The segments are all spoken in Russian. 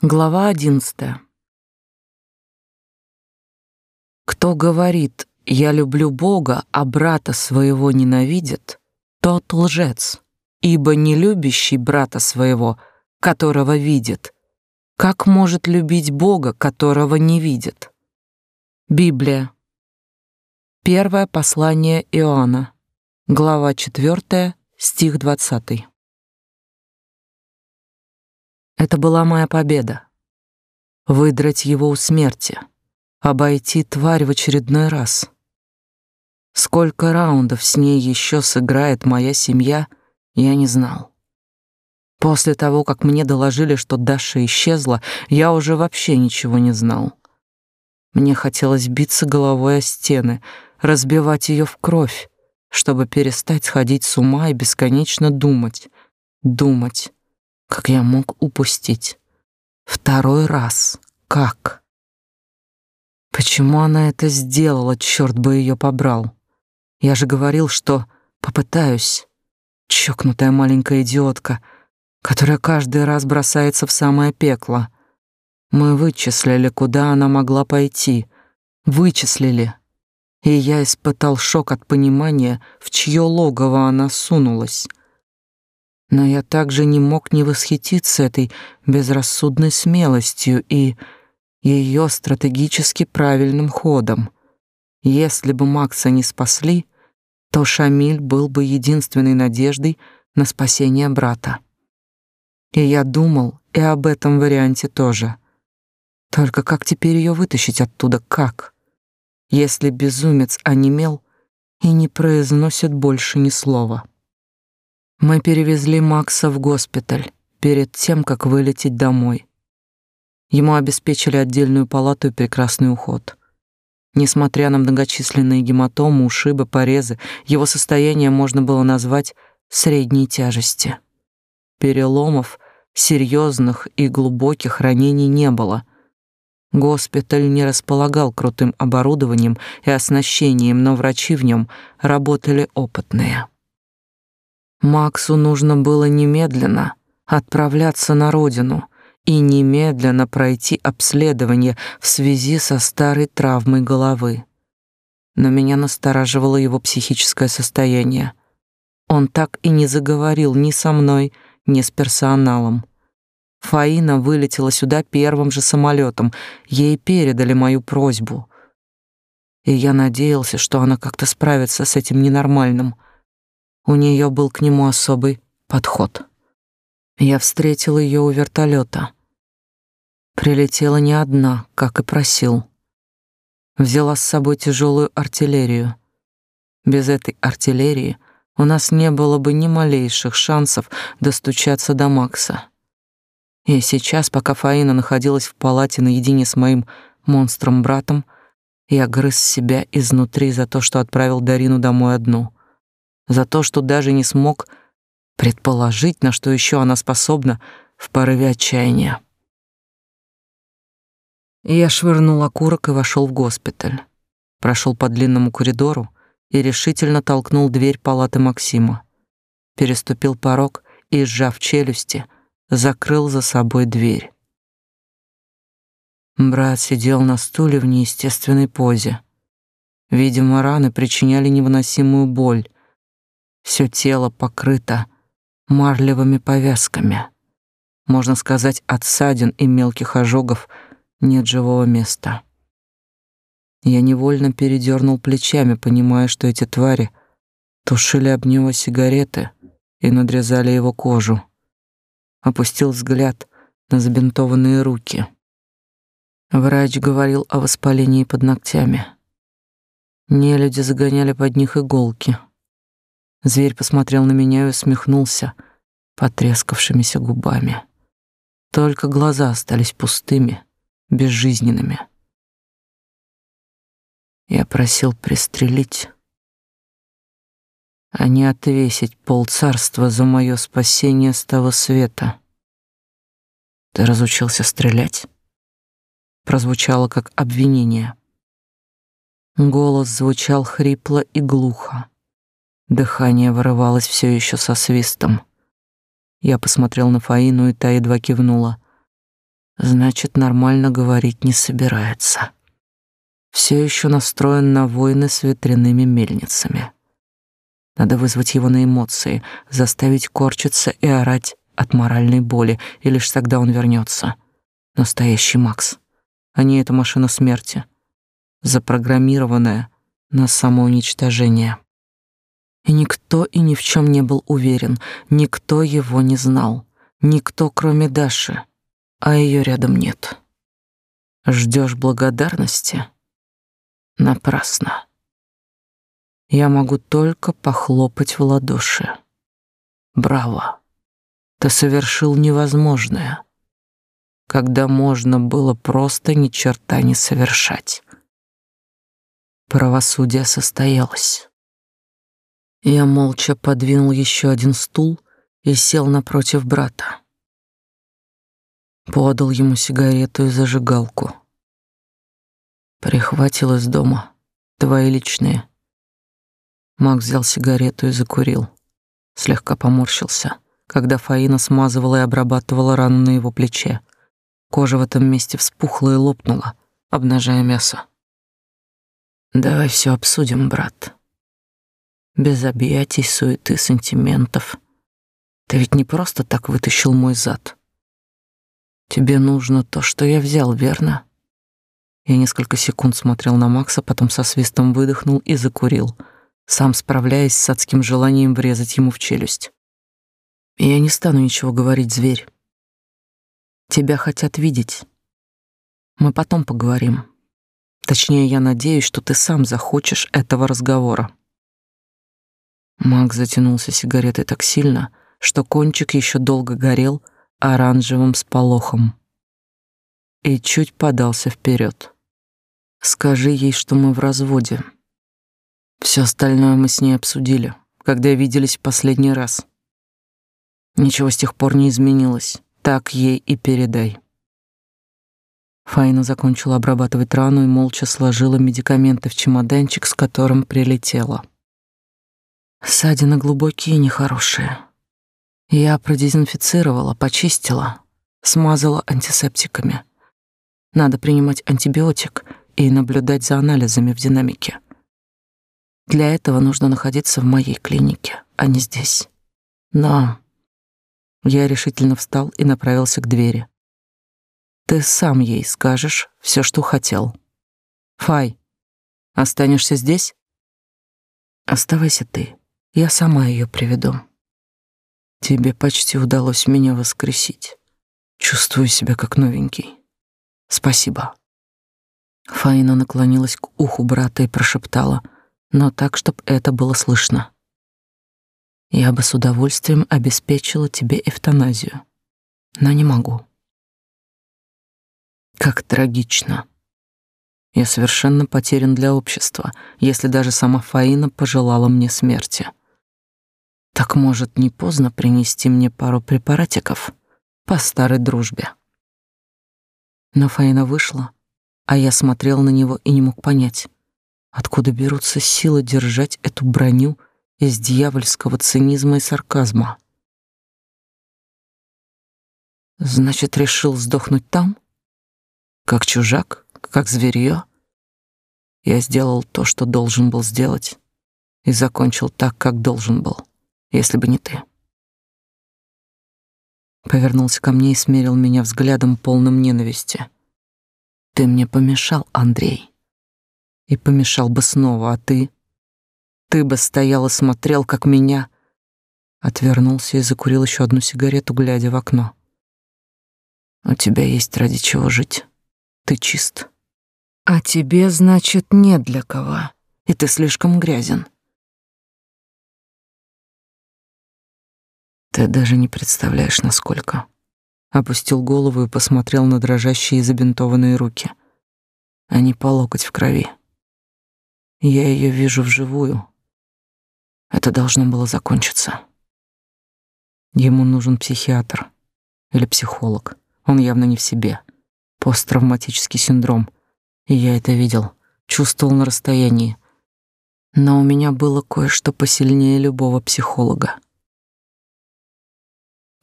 Глава одиннадцатая. Кто говорит «я люблю Бога, а брата своего ненавидит», тот лжец, ибо не любящий брата своего, которого видит, как может любить Бога, которого не видит? Библия. Первое послание Иоанна, глава 4, стих 20. Это была моя победа. Выдрать его у смерти, обойти тварь в очередной раз. Сколько раундов с ней еще сыграет моя семья, я не знал. После того, как мне доложили, что Даша исчезла, я уже вообще ничего не знал. Мне хотелось биться головой о стены, разбивать ее в кровь, чтобы перестать сходить с ума и бесконечно думать, думать, как я мог упустить? Второй раз. Как? Почему она это сделала, черт бы ее побрал? Я же говорил, что попытаюсь. Чокнутая маленькая идиотка, которая каждый раз бросается в самое пекло. Мы вычислили, куда она могла пойти. Вычислили. И я испытал шок от понимания, в чье логово она сунулась. Но я также не мог не восхититься этой безрассудной смелостью и ее стратегически правильным ходом. Если бы Макса не спасли, то Шамиль был бы единственной надеждой на спасение брата. И я думал и об этом варианте тоже. Только как теперь ее вытащить оттуда, как? Если безумец онемел и не произносит больше ни слова. Мы перевезли Макса в госпиталь перед тем, как вылететь домой. Ему обеспечили отдельную палату и прекрасный уход. Несмотря на многочисленные гематомы, ушибы, порезы, его состояние можно было назвать средней тяжести. Переломов, серьезных и глубоких ранений не было. Госпиталь не располагал крутым оборудованием и оснащением, но врачи в нем работали опытные. Максу нужно было немедленно отправляться на родину и немедленно пройти обследование в связи со старой травмой головы. Но меня настораживало его психическое состояние. Он так и не заговорил ни со мной, ни с персоналом. Фаина вылетела сюда первым же самолетом. Ей передали мою просьбу. И я надеялся, что она как-то справится с этим ненормальным — у нее был к нему особый подход. Я встретил ее у вертолета. Прилетела не одна, как и просил. Взяла с собой тяжелую артиллерию. Без этой артиллерии у нас не было бы ни малейших шансов достучаться до Макса. И сейчас, пока Фаина находилась в палате наедине с моим монстром-братом, я грыз себя изнутри за то, что отправил Дарину домой одну за то, что даже не смог предположить, на что еще она способна в порыве отчаяния. Я швырнул окурок и вошел в госпиталь. Прошел по длинному коридору и решительно толкнул дверь палаты Максима. Переступил порог и, сжав челюсти, закрыл за собой дверь. Брат сидел на стуле в неестественной позе. Видимо, раны причиняли невыносимую боль, все тело покрыто марлевыми повязками. Можно сказать, от ссадин и мелких ожогов нет живого места. Я невольно передернул плечами, понимая, что эти твари тушили об него сигареты и надрезали его кожу. Опустил взгляд на забинтованные руки. Врач говорил о воспалении под ногтями. Нелюди загоняли под них иголки — Зверь посмотрел на меня и усмехнулся потрескавшимися губами. Только глаза остались пустыми, безжизненными. Я просил пристрелить, а не отвесить полцарства за мое спасение с того света. Ты разучился стрелять? Прозвучало как обвинение. Голос звучал хрипло и глухо. Дыхание вырывалось все еще со свистом. Я посмотрел на Фаину, и та едва кивнула. Значит, нормально говорить не собирается. Все еще настроен на войны с ветряными мельницами. Надо вызвать его на эмоции, заставить корчиться и орать от моральной боли, и лишь тогда он вернется. Настоящий Макс, а не эта машина смерти, запрограммированная на самоуничтожение. И никто и ни в чем не был уверен, никто его не знал, никто, кроме Даши, а ее рядом нет. Ждешь благодарности? Напрасно я могу только похлопать в ладоши. Браво! Ты совершил невозможное, когда можно было просто ни черта не совершать. Правосудие состоялось. Я молча подвинул еще один стул и сел напротив брата. Подал ему сигарету и зажигалку. Прихватил из дома твои личные. Макс взял сигарету и закурил. Слегка поморщился, когда Фаина смазывала и обрабатывала рану на его плече. Кожа в этом месте вспухла и лопнула, обнажая мясо. «Давай все обсудим, брат. Без объятий, суеты, сантиментов. Ты ведь не просто так вытащил мой зад. Тебе нужно то, что я взял, верно?» Я несколько секунд смотрел на Макса, потом со свистом выдохнул и закурил — сам справляясь с адским желанием врезать ему в челюсть. Я не стану ничего говорить, зверь. Тебя хотят видеть. Мы потом поговорим. Точнее, я надеюсь, что ты сам захочешь этого разговора. Макс затянулся сигаретой так сильно, что кончик еще долго горел оранжевым сполохом. И чуть подался вперед. Скажи ей, что мы в разводе. Все остальное мы с ней обсудили, когда виделись в последний раз. Ничего с тех пор не изменилось. Так ей и передай. Фаина закончила обрабатывать рану и молча сложила медикаменты в чемоданчик, с которым прилетела. Ссадины глубокие и нехорошие. Я продезинфицировала, почистила, смазала антисептиками. Надо принимать антибиотик и наблюдать за анализами в динамике. Для этого нужно находиться в моей клинике, а не здесь. Но я решительно встал и направился к двери. Ты сам ей скажешь все, что хотел. Фай, останешься здесь? Оставайся ты. Я сама ее приведу. Тебе почти удалось меня воскресить. Чувствую себя как новенький. Спасибо. Фаина наклонилась к уху брата и прошептала — но так, чтобы это было слышно. Я бы с удовольствием обеспечила тебе эвтаназию, но не могу. Как трагично. Я совершенно потерян для общества, если даже сама Фаина пожелала мне смерти. Так может, не поздно принести мне пару препаратиков по старой дружбе. Но Фаина вышла, а я смотрел на него и не мог понять, Откуда берутся силы держать эту броню из дьявольского цинизма и сарказма? Значит, решил сдохнуть там? Как чужак, как зверье? Я сделал то, что должен был сделать, и закончил так, как должен был, если бы не ты. Повернулся ко мне и смерил меня взглядом полным ненависти. Ты мне помешал, Андрей и помешал бы снова, а ты? Ты бы стоял и смотрел, как меня...» Отвернулся и закурил еще одну сигарету, глядя в окно. «У тебя есть ради чего жить. Ты чист. А тебе, значит, нет для кого, и ты слишком грязен». Ты даже не представляешь, насколько. Опустил голову и посмотрел на дрожащие забинтованные руки. Они по локоть в крови. Я ее вижу вживую. Это должно было закончиться. Ему нужен психиатр или психолог. Он явно не в себе. Посттравматический синдром. И я это видел, чувствовал на расстоянии. Но у меня было кое-что посильнее любого психолога.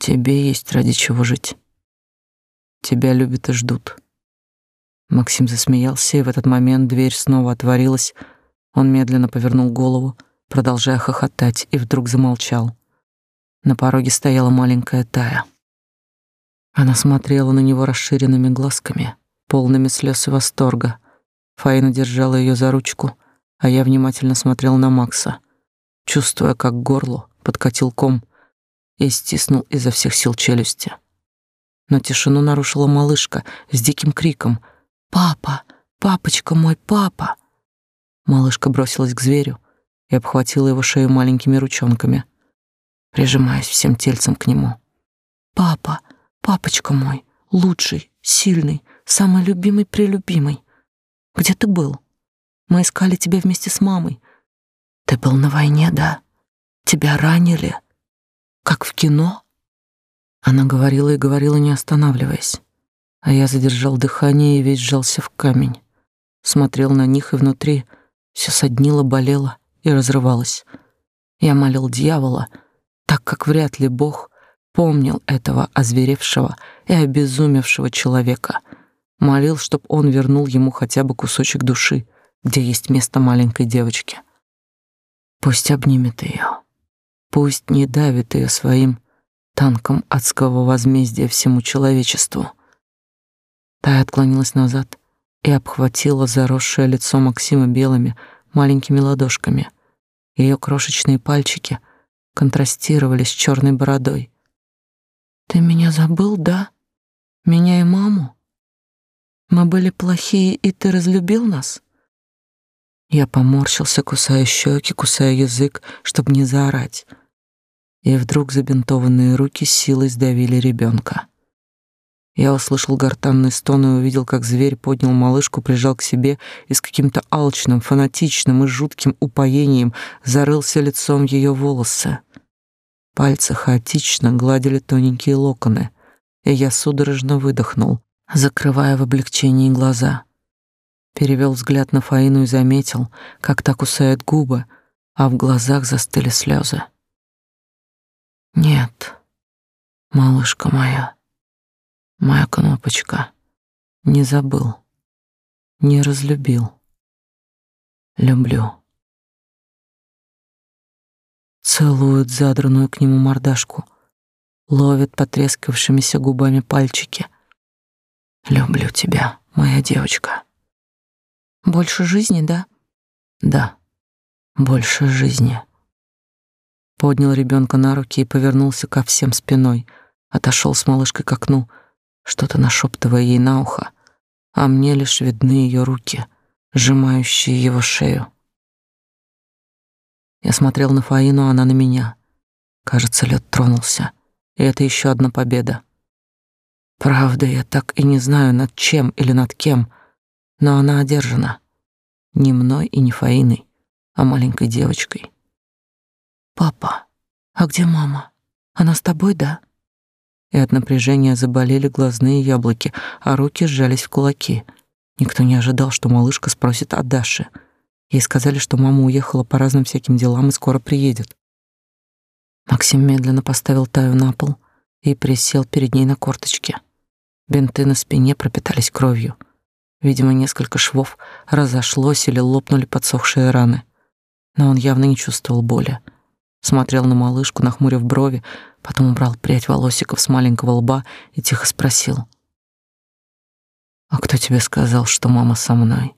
Тебе есть ради чего жить. Тебя любят и ждут. Максим засмеялся, и в этот момент дверь снова отворилась. Он медленно повернул голову, продолжая хохотать, и вдруг замолчал. На пороге стояла маленькая Тая. Она смотрела на него расширенными глазками, полными слез и восторга. Фаина держала ее за ручку, а я внимательно смотрел на Макса, чувствуя, как горло подкатил ком и стиснул изо всех сил челюсти. Но тишину нарушила малышка с диким криком «Папа! Папочка мой, папа!» Малышка бросилась к зверю и обхватила его шею маленькими ручонками, прижимаясь всем тельцем к нему. «Папа! Папочка мой, лучший, сильный, самый любимый-прелюбимый. Где ты был? Мы искали тебя вместе с мамой. Ты был на войне, да? Тебя ранили? Как в кино?» Она говорила и говорила, не останавливаясь. А я задержал дыхание и весь сжался в камень. Смотрел на них, и внутри все соднило, болело и разрывалось. Я молил дьявола, так как вряд ли Бог помнил этого озверевшего и обезумевшего человека, молил, чтоб он вернул ему хотя бы кусочек души, где есть место маленькой девочки. Пусть обнимет ее, пусть не давит ее своим танком адского возмездия всему человечеству. Тая отклонилась назад и обхватила заросшее лицо Максима белыми маленькими ладошками. Ее крошечные пальчики контрастировали с черной бородой, ты меня забыл, да? Меня и маму? Мы были плохие, и ты разлюбил нас? Я поморщился, кусая щеки, кусая язык, чтобы не заорать. И вдруг забинтованные руки силой сдавили ребенка. Я услышал гортанный стон и увидел, как зверь поднял малышку, прижал к себе и с каким-то алчным, фанатичным и жутким упоением зарылся лицом в ее волосы. Пальцы хаотично гладили тоненькие локоны, и я судорожно выдохнул, закрывая в облегчении глаза. Перевел взгляд на Фаину и заметил, как так кусает губы, а в глазах застыли слезы. Нет, малышка моя, моя кнопочка, не забыл, не разлюбил. Люблю целует задранную к нему мордашку, ловит потрескавшимися губами пальчики. Люблю тебя, моя девочка. Больше жизни, да? Да. Больше жизни. Поднял ребенка на руки и повернулся ко всем спиной, отошел с малышкой к окну, что-то нашептывая ей на ухо, а мне лишь видны ее руки, сжимающие его шею. Я смотрел на Фаину, она на меня. Кажется, лед тронулся. И это еще одна победа. Правда, я так и не знаю, над чем или над кем, но она одержана. Не мной и не Фаиной, а маленькой девочкой. «Папа, а где мама? Она с тобой, да?» И от напряжения заболели глазные яблоки, а руки сжались в кулаки. Никто не ожидал, что малышка спросит о Даше — Ей сказали, что мама уехала по разным всяким делам и скоро приедет. Максим медленно поставил Таю на пол и присел перед ней на корточки. Бинты на спине пропитались кровью. Видимо, несколько швов разошлось или лопнули подсохшие раны. Но он явно не чувствовал боли. Смотрел на малышку, нахмурив брови, потом убрал прядь волосиков с маленького лба и тихо спросил. «А кто тебе сказал, что мама со мной?»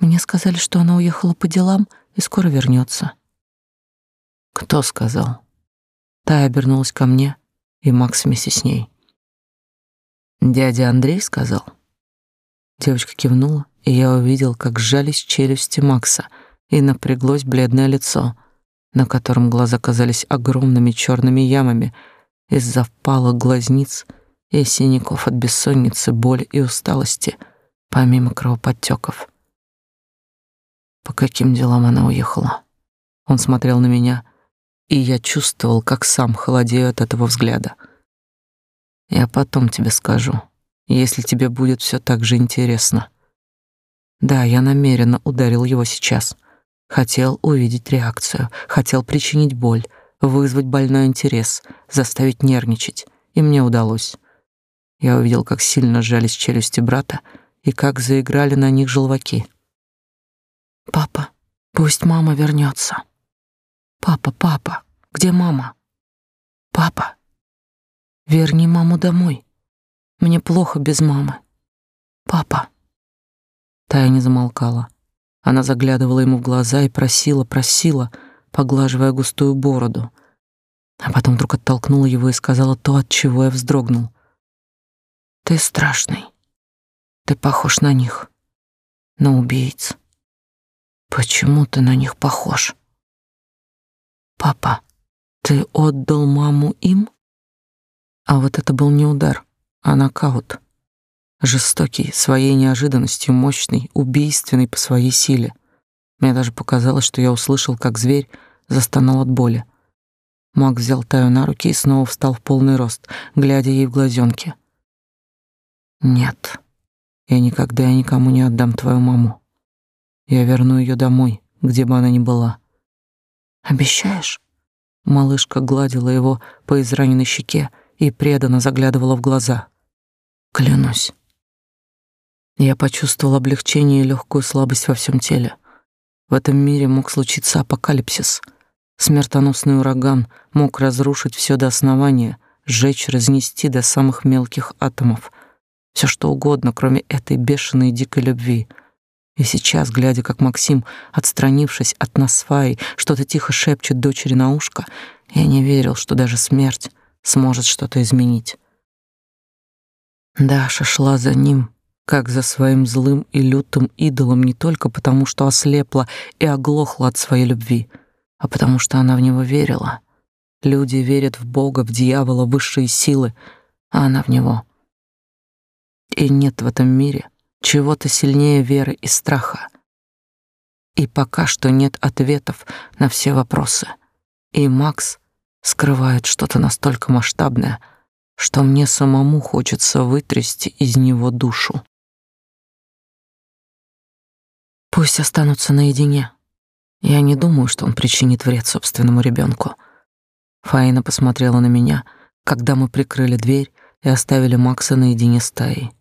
Мне сказали, что она уехала по делам и скоро вернется. Кто сказал? Тая обернулась ко мне, и Макс вместе с ней. Дядя Андрей сказал. Девочка кивнула, и я увидел, как сжались челюсти Макса, и напряглось бледное лицо, на котором глаза казались огромными черными ямами из-за впалых глазниц и синяков от бессонницы, боли и усталости, помимо кровоподтеков. По каким делам она уехала? Он смотрел на меня, и я чувствовал, как сам холодею от этого взгляда. Я потом тебе скажу, если тебе будет все так же интересно. Да, я намеренно ударил его сейчас. Хотел увидеть реакцию, хотел причинить боль, вызвать больной интерес, заставить нервничать, и мне удалось. Я увидел, как сильно сжались челюсти брата и как заиграли на них желваки. «Папа, пусть мама вернется. Папа, папа, где мама? Папа, верни маму домой. Мне плохо без мамы. Папа». Тая не замолкала. Она заглядывала ему в глаза и просила, просила, поглаживая густую бороду. А потом вдруг оттолкнула его и сказала то, от чего я вздрогнул. «Ты страшный. Ты похож на них, на убийц. Почему ты на них похож? Папа, ты отдал маму им? А вот это был не удар, а нокаут. Жестокий, своей неожиданностью, мощный, убийственный по своей силе. Мне даже показалось, что я услышал, как зверь застонал от боли. Мак взял Таю на руки и снова встал в полный рост, глядя ей в глазенки. «Нет, я никогда и никому не отдам твою маму. Я верну ее домой, где бы она ни была. Обещаешь?» Малышка гладила его по израненной щеке и преданно заглядывала в глаза. «Клянусь». Я почувствовал облегчение и легкую слабость во всем теле. В этом мире мог случиться апокалипсис. Смертоносный ураган мог разрушить все до основания, сжечь, разнести до самых мелких атомов. Все что угодно, кроме этой бешеной дикой любви. И сейчас, глядя, как Максим, отстранившись от нас с Фаей, что-то тихо шепчет дочери на ушко, я не верил, что даже смерть сможет что-то изменить. Даша шла за ним, как за своим злым и лютым идолом не только потому, что ослепла и оглохла от своей любви, а потому что она в него верила. Люди верят в Бога, в дьявола, высшие силы, а она в него. И нет в этом мире чего-то сильнее веры и страха. И пока что нет ответов на все вопросы. И Макс скрывает что-то настолько масштабное, что мне самому хочется вытрясти из него душу. Пусть останутся наедине. Я не думаю, что он причинит вред собственному ребенку. Фаина посмотрела на меня, когда мы прикрыли дверь и оставили Макса наедине с Таей.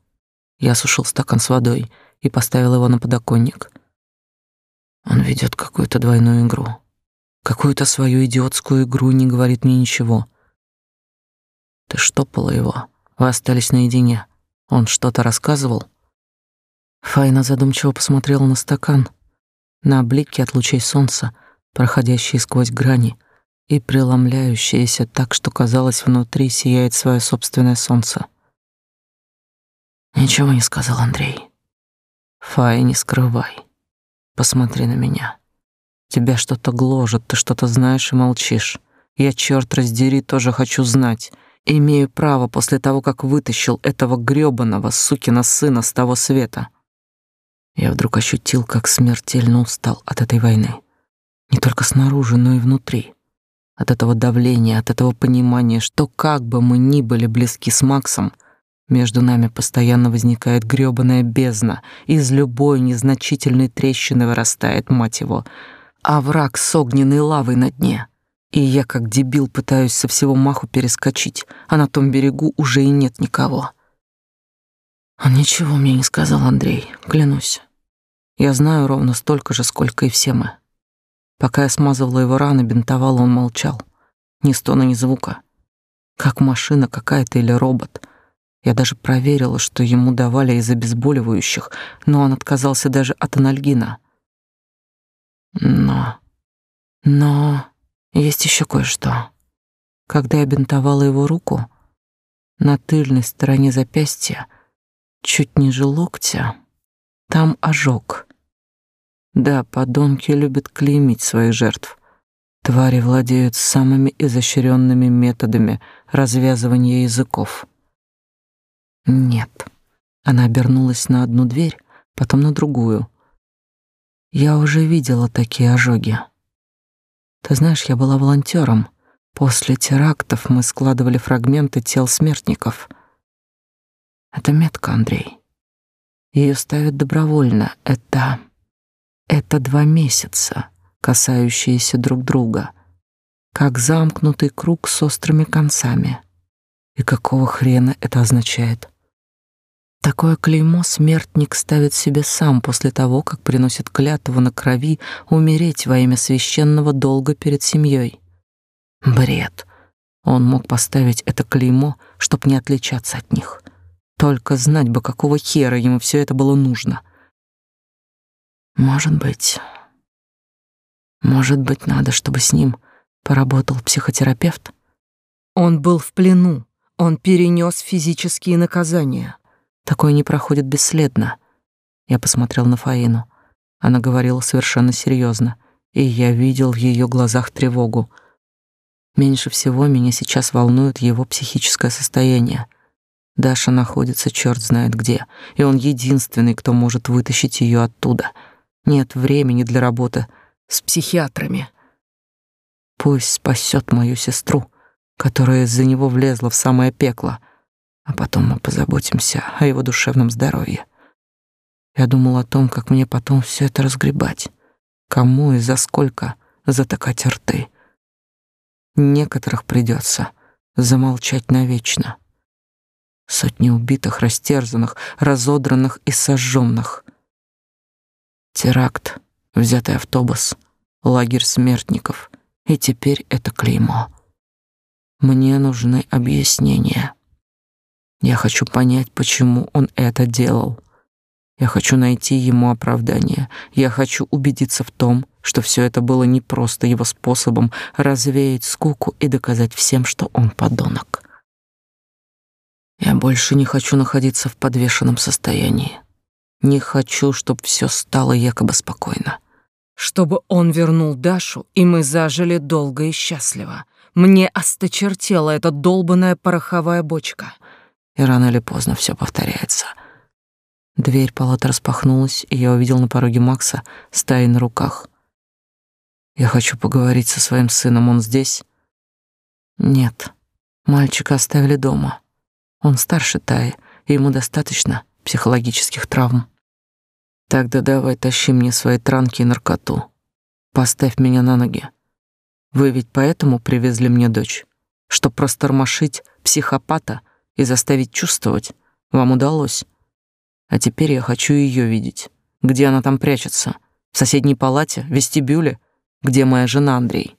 Я сушил стакан с водой и поставил его на подоконник. Он ведет какую-то двойную игру. Какую-то свою идиотскую игру не говорит мне ничего. Ты штопала его. Вы остались наедине. Он что-то рассказывал? Файна задумчиво посмотрела на стакан, на блики от лучей солнца, проходящие сквозь грани и преломляющиеся так, что казалось, внутри сияет свое собственное солнце. Ничего не сказал Андрей. Фай, не скрывай. Посмотри на меня. Тебя что-то гложет, ты что-то знаешь и молчишь. Я, черт раздери, тоже хочу знать. Имею право после того, как вытащил этого грёбаного сукина сына с того света. Я вдруг ощутил, как смертельно устал от этой войны. Не только снаружи, но и внутри. От этого давления, от этого понимания, что как бы мы ни были близки с Максом, между нами постоянно возникает грёбаная бездна, из любой незначительной трещины вырастает, мать его, а враг с огненной лавой на дне. И я, как дебил, пытаюсь со всего маху перескочить, а на том берегу уже и нет никого. Он ничего мне не сказал, Андрей, клянусь. Я знаю ровно столько же, сколько и все мы. Пока я смазывала его раны, бинтовала, он молчал. Ни стона, ни звука. Как машина какая-то или робот. Я даже проверила, что ему давали из обезболивающих, но он отказался даже от анальгина. Но... Но... Есть еще кое-что. Когда я бинтовала его руку, на тыльной стороне запястья чуть ниже локтя. Там ожог. Да, подонки любят клеймить своих жертв. Твари владеют самыми изощренными методами развязывания языков. Нет. Она обернулась на одну дверь, потом на другую. Я уже видела такие ожоги. Ты знаешь, я была волонтером. После терактов мы складывали фрагменты тел смертников — это метка, Андрей. Ее ставят добровольно. Это... Это два месяца, касающиеся друг друга. Как замкнутый круг с острыми концами. И какого хрена это означает? Такое клеймо смертник ставит себе сам после того, как приносит клятву на крови умереть во имя священного долга перед семьей. Бред. Он мог поставить это клеймо, чтобы не отличаться от них. Только знать бы, какого хера ему все это было нужно. Может быть... Может быть, надо, чтобы с ним поработал психотерапевт? Он был в плену, он перенес физические наказания. Такое не проходит бесследно. Я посмотрел на Фаину. Она говорила совершенно серьезно, и я видел в ее глазах тревогу. Меньше всего меня сейчас волнует его психическое состояние. Даша находится черт знает где, и он единственный, кто может вытащить ее оттуда. Нет времени для работы с психиатрами. Пусть спасет мою сестру, которая из-за него влезла в самое пекло — а потом мы позаботимся о его душевном здоровье. Я думал о том, как мне потом все это разгребать, кому и за сколько затыкать рты. Некоторых придется замолчать навечно. Сотни убитых, растерзанных, разодранных и сожженных. Теракт, взятый автобус, лагерь смертников, и теперь это клеймо. Мне нужны объяснения. Я хочу понять, почему он это делал. Я хочу найти ему оправдание. Я хочу убедиться в том, что все это было не просто его способом развеять скуку и доказать всем, что он подонок. Я больше не хочу находиться в подвешенном состоянии. Не хочу, чтобы все стало якобы спокойно. Чтобы он вернул Дашу, и мы зажили долго и счастливо. Мне осточертела эта долбаная пороховая бочка — и рано или поздно все повторяется. Дверь палаты распахнулась, и я увидел на пороге Макса с Таей на руках. «Я хочу поговорить со своим сыном, он здесь?» «Нет, мальчика оставили дома. Он старше Таи, и ему достаточно психологических травм. Тогда давай тащи мне свои транки и наркоту. Поставь меня на ноги. Вы ведь поэтому привезли мне дочь, чтоб растормошить психопата — и заставить чувствовать вам удалось. А теперь я хочу ее видеть. Где она там прячется? В соседней палате, в вестибюле? Где моя жена, Андрей?